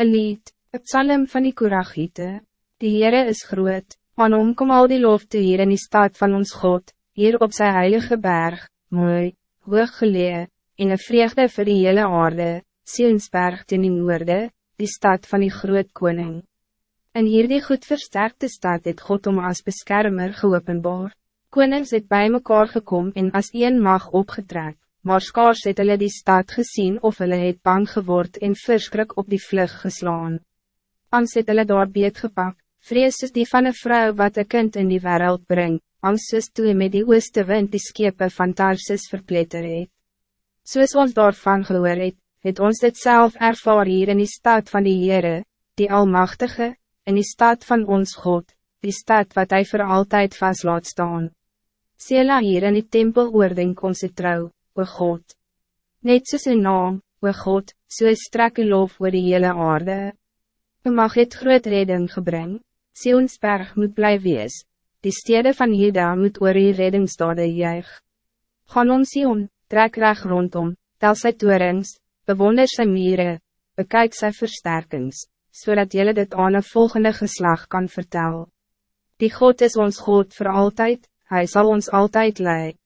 Een lied, het psalm van die Koragiete. Die Heere is groot, aan hom kom al die lof te hier in die stad van ons God, hier op zijn heilige berg, mooi, hoog gelee, en een vreugde vir die hele aarde, Sionsberg ten die noorde, die stad van die groot koning. In hierdie goed versterkte stad het God om als beschermer geopenbaar. Konings het bij mekaar gekom en as een mag opgetrek, maar skaars het hulle die stad gezien of hulle het bang geword en verskrik op die vlug geslaan. Angst het hulle daar beet gepak, vrees is die van een vrouw wat een kind in die wereld brengt, angst is toe met die ooste wind die skepe van Tarsus verpletter het. Soos ons daarvan gehoor het, het ons dit zelf ervaar hier in die stad van die Heere, die Almachtige, in die stad van ons God, die stad wat hij voor altijd vast laat staan. Sela hier in die tempel oordink ons trouw, o God. Net soos een naam, o God, so strek u lof oor die hele aarde. U mag het groot redding gebring, Sionsberg moet bly wees, die stede van Juda moet oor die reddingsdade juig. Gaan ons Sion, trek reg rondom, tel sy toerings, bewonder sy mire, bekijk sy versterkings, zodat so jullie dit aan een volgende geslag kan vertellen. Die God is ons God voor altijd, Hij zal ons altijd leiden.